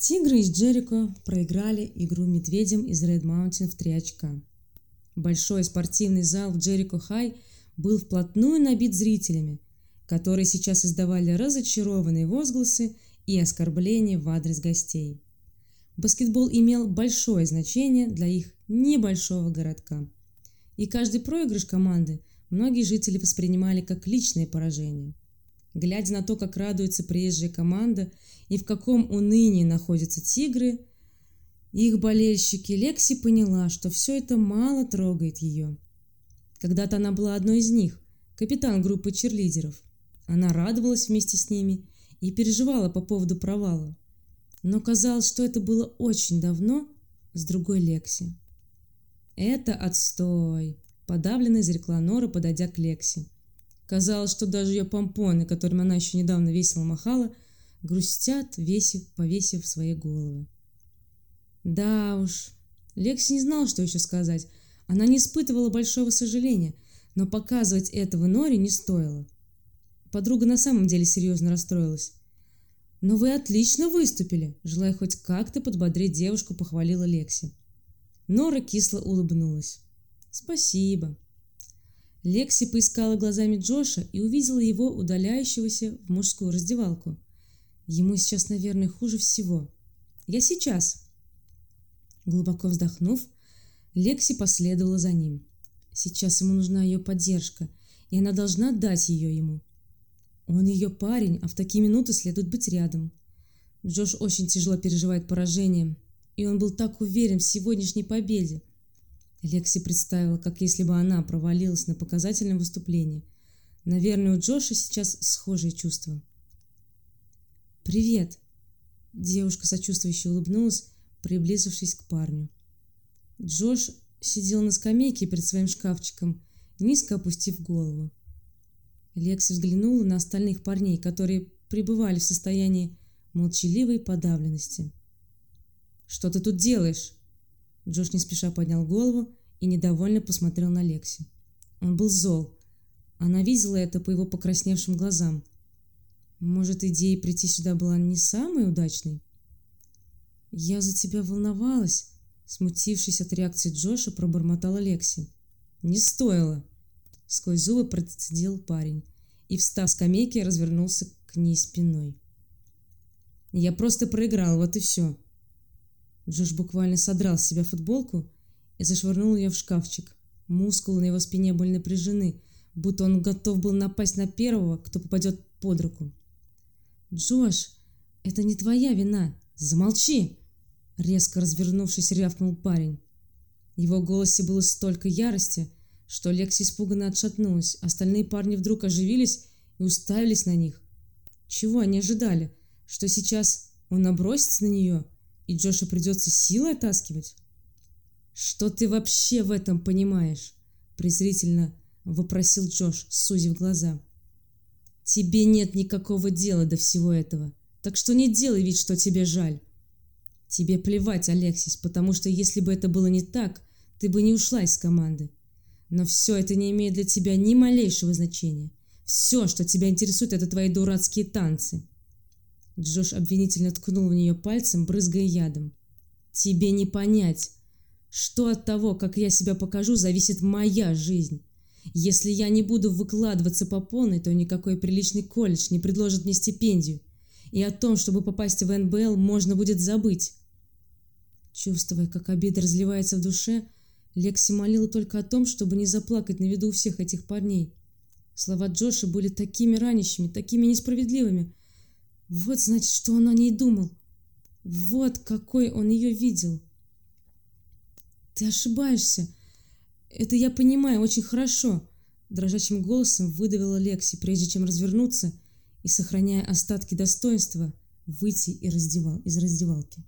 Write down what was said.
Тигры из Джерико проиграли игру медведям из Ред Маунтин в 3 очка. Большой спортивный зал в Джерико Хай был вплотную набит зрителями, которые сейчас издавали разочарованные возгласы и оскорбления в адрес гостей. Баскетбол имел большое значение для их небольшого городка. И каждый проигрыш команды многие жители воспринимали как личное поражение. Глядя на то, как радуется приезжая команда и в каком унынии находятся тигры, их болельщики, Лекси поняла, что все это мало трогает ее. Когда-то она была одной из них, капитан группы черлидеров. Она радовалась вместе с ними и переживала по поводу провала. Но казалось, что это было очень давно с другой Лекси. «Это отстой!» – подавленно изрекла Нора, подойдя к Лекси. Казалось, что даже ее помпоны, которыми она еще недавно весело махала, грустят, весив, повесив свои головы. Да уж, Лекси не знала, что еще сказать. Она не испытывала большого сожаления, но показывать этого Норе не стоило. Подруга на самом деле серьезно расстроилась. «Но вы отлично выступили!» Желая хоть как-то подбодрить девушку, похвалила Лекси. Нора кисло улыбнулась. «Спасибо». Лекси поискала глазами Джоша и увидела его удаляющегося в мужскую раздевалку. Ему сейчас, наверное, хуже всего. «Я сейчас!» Глубоко вздохнув, Лекси последовала за ним. Сейчас ему нужна ее поддержка, и она должна дать ее ему. Он ее парень, а в такие минуты следует быть рядом. Джош очень тяжело переживает поражение, и он был так уверен в сегодняшней победе. Лекси представила, как если бы она провалилась на показательном выступлении. Наверное, у Джоша сейчас схожие чувства. «Привет!» Девушка сочувствующе улыбнулась, приблизившись к парню. Джош сидел на скамейке перед своим шкафчиком, низко опустив голову. Лекси взглянула на остальных парней, которые пребывали в состоянии молчаливой подавленности. «Что ты тут делаешь?» Джош не спеша поднял голову и недовольно посмотрел на Лекси. Он был зол. Она видела это по его покрасневшим глазам. Может, идея прийти сюда была не самой удачной? «Я за тебя волновалась», — смутившись от реакции Джоша, пробормотала Лекси. «Не стоило», — сквозь зубы процедил парень и, встав с скамейки, развернулся к ней спиной. «Я просто проиграл, вот и все». Джош буквально содрал с себя футболку и зашвырнул ее в шкафчик. Мускулы на его спине были напряжены, будто он готов был напасть на первого, кто попадет под руку. «Джош, это не твоя вина. Замолчи!» Резко развернувшись, рявкнул парень. В его голосе было столько ярости, что Лекси испуганно отшатнулась. Остальные парни вдруг оживились и уставились на них. Чего они ожидали? Что сейчас он набросится на нее, и Джоша придется силой оттаскивать? «Что ты вообще в этом понимаешь?» презрительно вопросил Джош, сузив глаза. «Тебе нет никакого дела до всего этого, так что не делай вид, что тебе жаль. Тебе плевать, Алексис, потому что если бы это было не так, ты бы не ушла из команды. Но все это не имеет для тебя ни малейшего значения. Все, что тебя интересует, это твои дурацкие танцы. Джош обвинительно ткнул в нее пальцем, брызгая ядом. Тебе не понять, что от того, как я себя покажу, зависит моя жизнь. Если я не буду выкладываться по полной, то никакой приличный колледж не предложит мне стипендию. И о том, чтобы попасть в НБЛ, можно будет забыть. Чувствуя, как обида разливается в душе, Лекси молила только о том, чтобы не заплакать на виду у всех этих парней. Слова Джоша были такими ранящими, такими несправедливыми. Вот, значит, что он о ней думал. Вот какой он ее видел. «Ты ошибаешься. Это я понимаю очень хорошо», — дрожащим голосом выдавила Лекси, прежде чем развернуться и, сохраняя остатки достоинства, выйти из раздевалки.